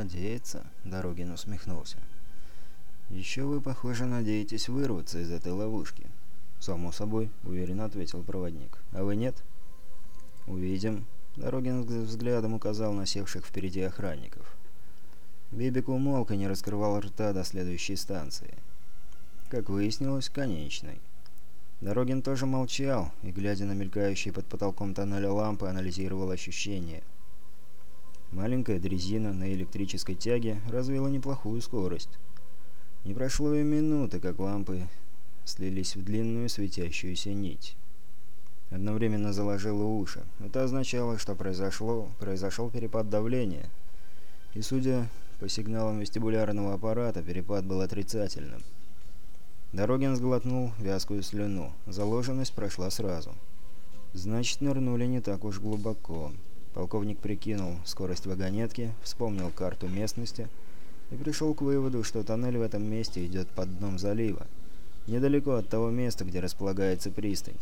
надеяться», — Дорогин усмехнулся. «Еще вы, похоже, надеетесь вырваться из этой ловушки». «Само собой», — уверенно ответил проводник. «А вы нет?» «Увидим». Дорогин взглядом указал на севших впереди охранников. Бибик умолк и не раскрывал рта до следующей станции. Как выяснилось, конечной. Дорогин тоже молчал и, глядя на мелькающие под потолком тоннеля лампы, анализировал ощущения. Маленькая дрезина на электрической тяге развила неплохую скорость. Не прошло и минуты, как лампы слились в длинную светящуюся нить. Одновременно заложило уши. Это означало, что произошло, произошел перепад давления. И, судя по сигналам вестибулярного аппарата, перепад был отрицательным. Дорогин сглотнул вязкую слюну. Заложенность прошла сразу. Значит, нырнули не так уж глубоко. Полковник прикинул скорость вагонетки, вспомнил карту местности и пришел к выводу, что тоннель в этом месте идет под дном залива, недалеко от того места, где располагается пристань.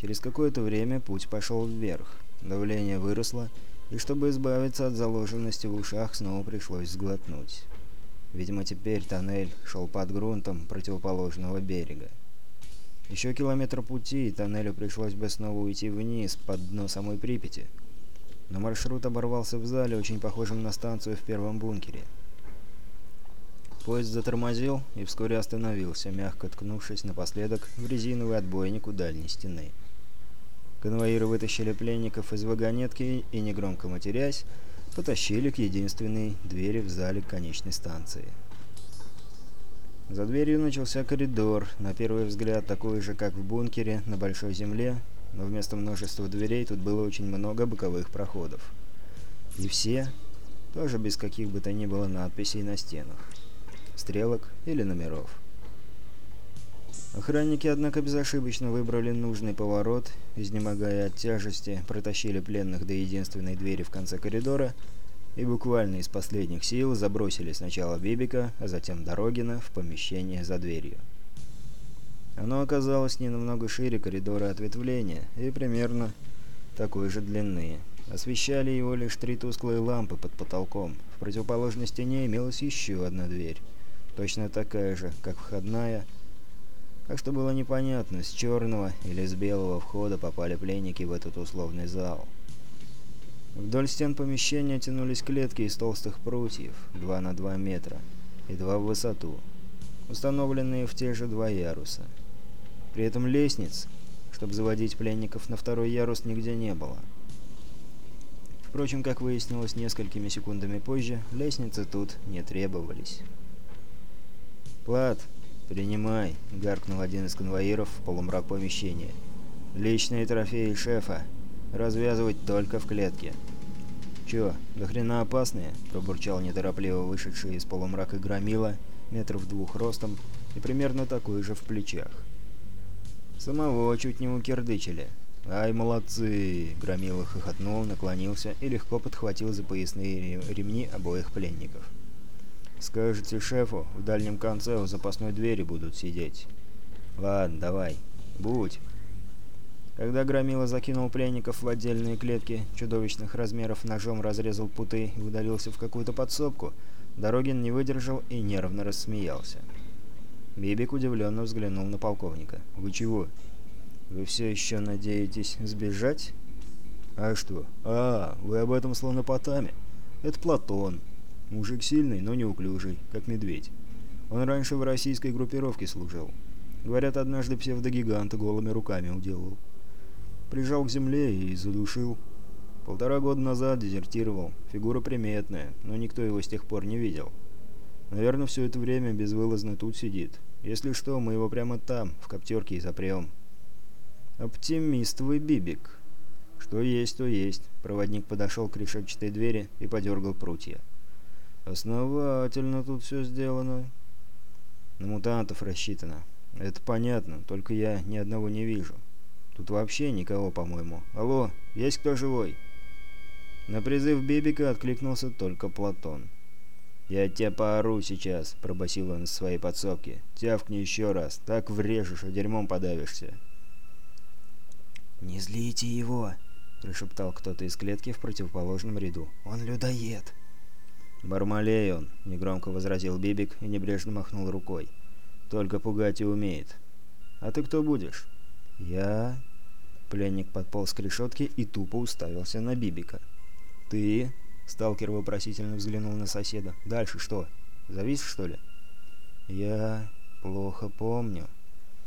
Через какое-то время путь пошел вверх, давление выросло, и чтобы избавиться от заложенности в ушах, снова пришлось сглотнуть. Видимо, теперь тоннель шел под грунтом противоположного берега. Еще километр пути, и тоннелю пришлось бы снова уйти вниз, под дно самой Припяти. Но маршрут оборвался в зале, очень похожем на станцию в первом бункере. Поезд затормозил и вскоре остановился, мягко ткнувшись напоследок в резиновый отбойник у дальней стены. Конвоиры вытащили пленников из вагонетки и, негромко матерясь, потащили к единственной двери в зале конечной станции. За дверью начался коридор, на первый взгляд такой же, как в бункере на Большой Земле, но вместо множества дверей тут было очень много боковых проходов. И все тоже без каких бы то ни было надписей на стенах, стрелок или номеров. Охранники, однако, безошибочно выбрали нужный поворот, изнемогая от тяжести, протащили пленных до единственной двери в конце коридора и буквально из последних сил забросили сначала Бибика, а затем Дорогина в помещение за дверью. Оно оказалось не намного шире коридора ответвления и примерно такой же длины. Освещали его лишь три тусклые лампы под потолком. В противоположной стене имелась еще одна дверь, точно такая же, как входная, так что было непонятно, с черного или с белого входа попали пленники в этот условный зал. Вдоль стен помещения тянулись клетки из толстых прутьев, 2 на 2 метра, и 2 в высоту, установленные в те же два яруса. При этом лестниц, чтобы заводить пленников на второй ярус, нигде не было. Впрочем, как выяснилось несколькими секундами позже, лестницы тут не требовались. «Плат, принимай», — гаркнул один из конвоиров в полумрак помещения. «Личные трофеи шефа. Развязывать только в клетке. «Чё, до опасные?» – пробурчал неторопливо вышедший из полумрака громила, метров двух ростом и примерно такой же в плечах. Самого чуть не укердычили. «Ай, молодцы!» – громила хохотнул, наклонился и легко подхватил за поясные ремни обоих пленников. «Скажете шефу, в дальнем конце у запасной двери будут сидеть». «Ладно, давай. Будь». Когда Громила закинул пленников в отдельные клетки чудовищных размеров, ножом разрезал путы и удалился в какую-то подсобку, Дорогин не выдержал и нервно рассмеялся. Бибик удивленно взглянул на полковника. «Вы чего? Вы все еще надеетесь сбежать?» «А что? А, вы об этом словно потами. Это Платон. Мужик сильный, но неуклюжий, как медведь. Он раньше в российской группировке служил. Говорят, однажды псевдогиганта голыми руками уделал прижал к земле и задушил. Полтора года назад дезертировал. Фигура приметная, но никто его с тех пор не видел. Наверное, все это время безвылазно тут сидит. Если что, мы его прямо там, в коптерке и запрем. Оптимист вы, Бибик. Что есть, то есть. Проводник подошел к решетчатой двери и подергал прутья. Основательно тут все сделано. На мутантов рассчитано. Это понятно, только я ни одного не вижу. Тут вообще никого, по-моему. Алло, есть кто живой?» На призыв Бибика откликнулся только Платон. «Я тебя поору сейчас», — пробасил он из своей подсобки. «Тявкни еще раз, так врежешь, а дерьмом подавишься». «Не злите его», — прошептал кто-то из клетки в противоположном ряду. «Он людоед». «Бармалей он», — негромко возразил Бибик и небрежно махнул рукой. «Только пугать и умеет». «А ты кто будешь?» «Я...» Пленник подполз к решетке и тупо уставился на Бибика. «Ты...» — сталкер вопросительно взглянул на соседа. «Дальше что? Завис, что ли?» «Я... плохо помню».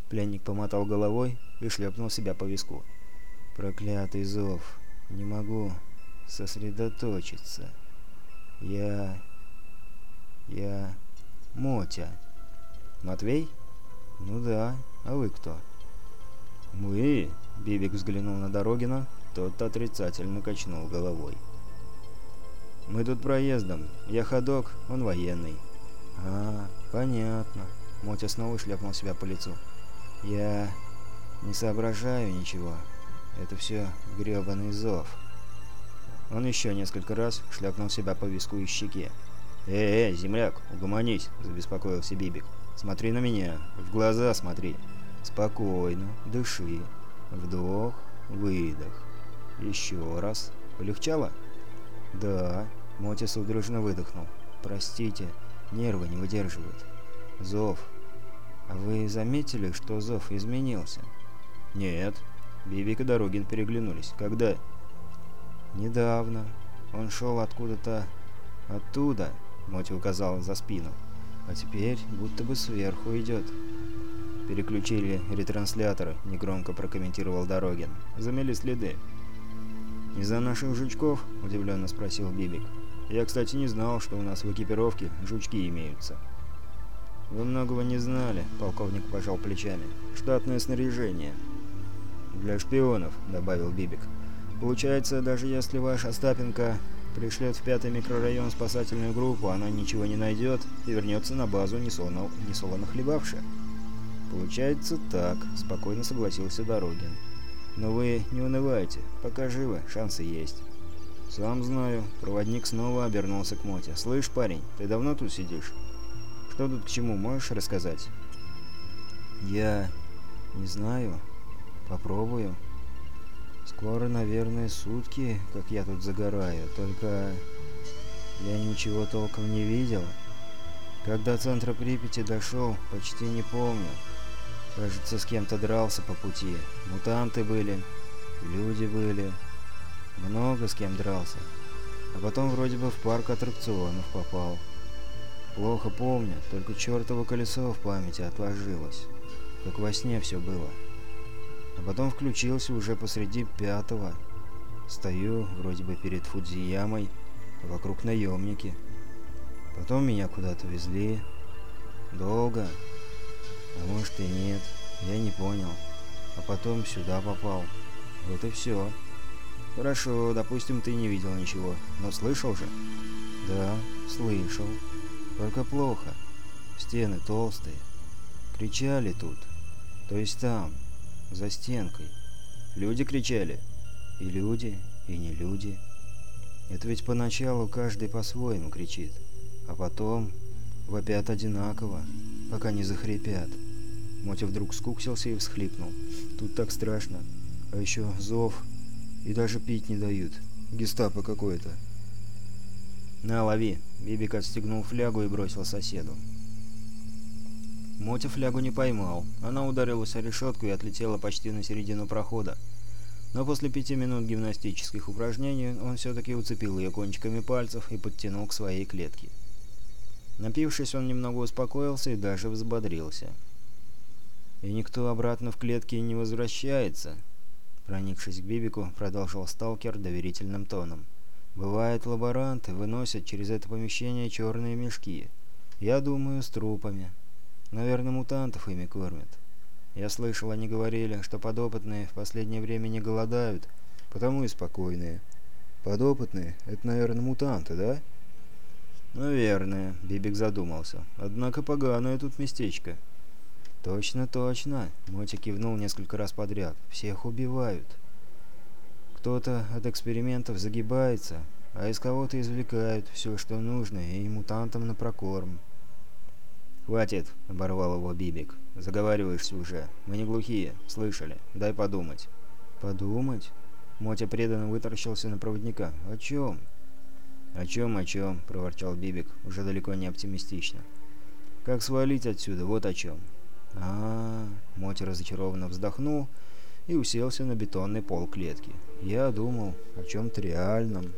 Пленник помотал головой и шлепнул себя по виску. «Проклятый зов. Не могу сосредоточиться. Я... я... Мотя». «Матвей?» «Ну да. А вы кто?» «Мы...» — Бибик взглянул на Дорогина, тот отрицательно качнул головой. «Мы тут проездом. Я ходок, он военный». «А, понятно». Мотя снова шляпнул себя по лицу. «Я не соображаю ничего. Это все гребаный зов». Он еще несколько раз шляпнул себя по виску и щеке. «Эй, эй, земляк, угомонись!» – забеспокоился Бибик. «Смотри на меня, в глаза смотри. Спокойно, дыши. Вдох, выдох. Еще раз. Полегчало?» «Да», – Мотя судорожно выдохнул. «Простите, нервы не выдерживают. Зов. А вы заметили, что зов изменился?» «Нет». Бибик и Дорогин переглянулись. «Когда?» «Недавно. Он шел откуда-то... оттуда», — Мотя указал за спину. «А теперь будто бы сверху идет». «Переключили ретрансляторы», — негромко прокомментировал Дорогин. «Замели следы». «Из-за наших жучков?» — удивленно спросил Бибик. «Я, кстати, не знал, что у нас в экипировке жучки имеются». «Вы многого не знали», — полковник пожал плечами. «Штатное снаряжение». «Для шпионов», — добавил Бибик. «Получается, даже если ваш Остапенко пришлет в пятый микрорайон спасательную группу, она ничего не найдет и вернется на базу несолоно, несолоно хлебавши». «Получается так», — спокойно согласился Дорогин. «Но вы не унывайте, пока живы, шансы есть». «Сам знаю». Проводник снова обернулся к Моте. «Слышь, парень, ты давно тут сидишь?» «Что тут к чему, можешь рассказать?» «Я... не знаю. Попробую. Скоро, наверное, сутки, как я тут загораю, только... я ничего толком не видел. Когда до центра Припяти дошел, почти не помню. Кажется, с кем-то дрался по пути. Мутанты были, люди были. Много с кем дрался. А потом вроде бы в парк аттракционов попал. Плохо помню, только чертово колесо в памяти отложилось. Как во сне все было. А потом включился уже посреди пятого. Стою вроде бы перед Фудзиямой, вокруг наемники. Потом меня куда-то везли. Долго. А может и нет. Я не понял. А потом сюда попал. Вот и все. Хорошо, допустим, ты не видел ничего. Но слышал же? Да, слышал. Только плохо. Стены толстые. Кричали тут. То есть там, за стенкой. Люди кричали. И люди, и не люди. Это ведь поначалу каждый по-своему кричит. А потом вопят одинаково, пока не захрипят. Мотя вдруг скуксился и всхлипнул. Тут так страшно. А еще зов. И даже пить не дают. Гестапо какое-то. «На, лови!» Бибик отстегнул флягу и бросил соседу. Мотя флягу не поймал. Она ударилась о решетку и отлетела почти на середину прохода. Но после пяти минут гимнастических упражнений он все-таки уцепил ее кончиками пальцев и подтянул к своей клетке. Напившись, он немного успокоился и даже взбодрился. «И никто обратно в клетки не возвращается», — проникшись к Бибику, продолжил сталкер доверительным тоном. Бывает, лаборанты выносят через это помещение черные мешки. Я думаю, с трупами. Наверное, мутантов ими кормят. Я слышал, они говорили, что подопытные в последнее время не голодают, потому и спокойные. Подопытные — это, наверное, мутанты, да? Наверное, Бибик задумался. Однако поганое тут местечко. Точно, точно, Мотя кивнул несколько раз подряд. Всех убивают. Кто-то от экспериментов загибается, а из кого-то извлекают все, что нужно, и мутантам на прокорм. «Хватит!» — оборвал его Бибик. «Заговариваешься уже. Мы не глухие. Слышали. Дай подумать». «Подумать?» Мотя преданно вытаращился на проводника. «О чем?» «О чем, о чем?» — проворчал Бибик, уже далеко не оптимистично. «Как свалить отсюда, вот о чем». А, Моти разочарованно вздохнул и уселся на бетонный пол клетки. «Я думал о чем-то реальном».